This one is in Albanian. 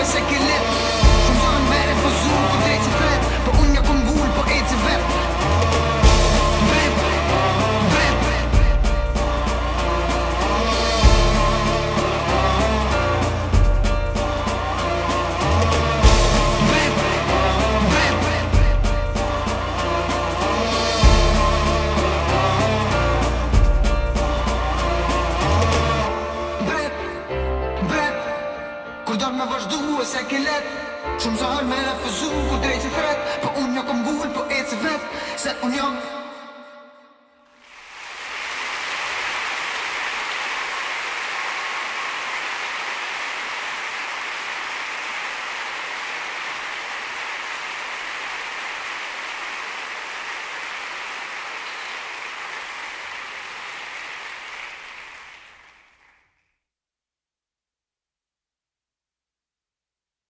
always a good se kilet Shumë zahar me refuzu Ku drejtë të thret Po unë një kom gull Po, po e të vet Se unë një